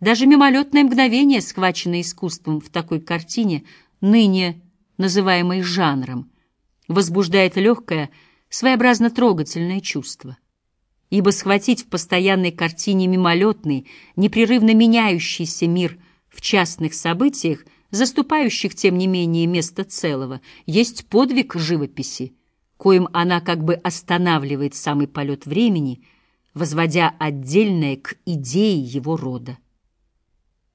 Даже мимолетное мгновение, схваченное искусством в такой картине, ныне называемой жанром, возбуждает легкое, своеобразно трогательное чувство. Ибо схватить в постоянной картине мимолетный, непрерывно меняющийся мир в частных событиях, заступающих, тем не менее, место целого, есть подвиг живописи, коим она как бы останавливает самый полет времени, возводя отдельное к идее его рода.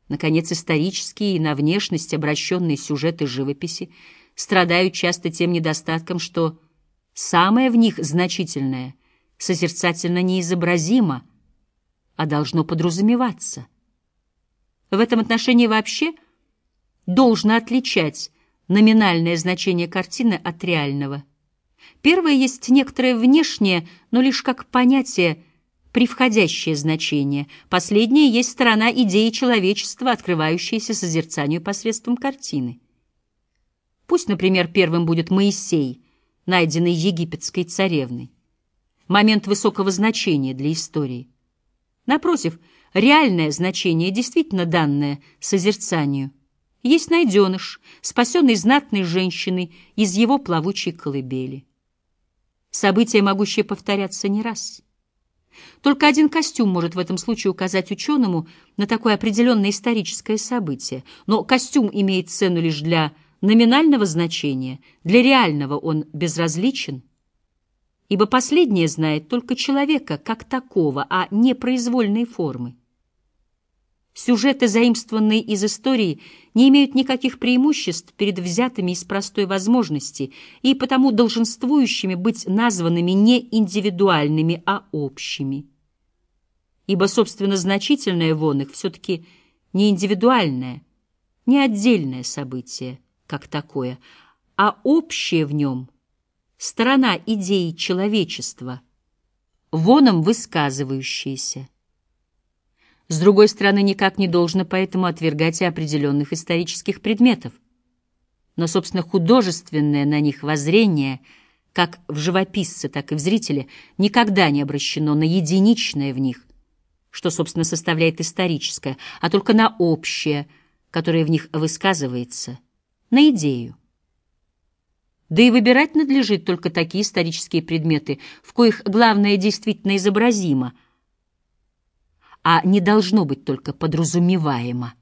Наконец, исторические и на внешность обращенные сюжеты живописи страдают часто тем недостатком, что самое в них значительное созерцательно неизобразимо, а должно подразумеваться. В этом отношении вообще должно отличать номинальное значение картины от реального. Первое есть некоторое внешнее, но лишь как понятие – превходящее значение. Последнее есть сторона идеи человечества, открывающаяся созерцанию посредством картины. Пусть, например, первым будет Моисей, найденный египетской царевной. Момент высокого значения для истории. Напротив, реальное значение, действительно данное созерцанию, есть найденыш, спасенный знатной женщиной из его плавучей колыбели. События, могущие повторяться не раз. Только один костюм может в этом случае указать ученому на такое определенное историческое событие, но костюм имеет цену лишь для номинального значения, для реального он безразличен, ибо последнее знает только человека как такого, а не произвольной формы. Сюжеты, заимствованные из истории, не имеют никаких преимуществ перед взятыми из простой возможности и потому долженствующими быть названными не индивидуальными, а общими. Ибо, собственно, значительное вон их все-таки не индивидуальное, не отдельное событие, как такое, а общее в нем — сторона идеи человечества, воном высказывающаяся. С другой стороны, никак не должно поэтому отвергать и определенных исторических предметов. Но, собственно, художественное на них воззрение, как в живописце, так и в зрителе, никогда не обращено на единичное в них, что, собственно, составляет историческое, а только на общее, которое в них высказывается, на идею. Да и выбирать надлежит только такие исторические предметы, в коих главное действительно изобразимо – а не должно быть только подразумеваемо.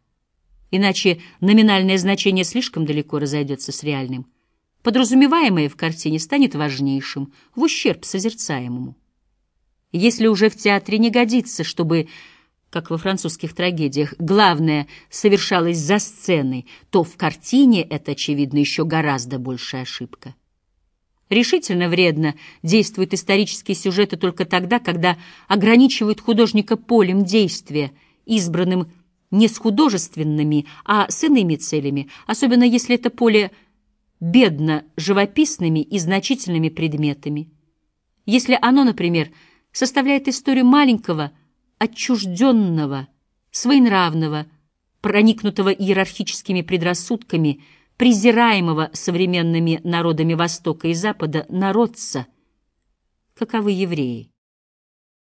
Иначе номинальное значение слишком далеко разойдется с реальным. Подразумеваемое в картине станет важнейшим, в ущерб созерцаемому. Если уже в театре не годится, чтобы, как во французских трагедиях, главное совершалось за сценой, то в картине это, очевидно, еще гораздо большая ошибка. Решительно вредно действуют исторические сюжеты только тогда, когда ограничивают художника полем действия, избранным не с художественными, а с иными целями, особенно если это поле бедно живописными и значительными предметами. Если оно, например, составляет историю маленького, отчужденного, своенравного, проникнутого иерархическими предрассудками – презираемого современными народами Востока и Запада народца, каковы евреи.